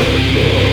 Música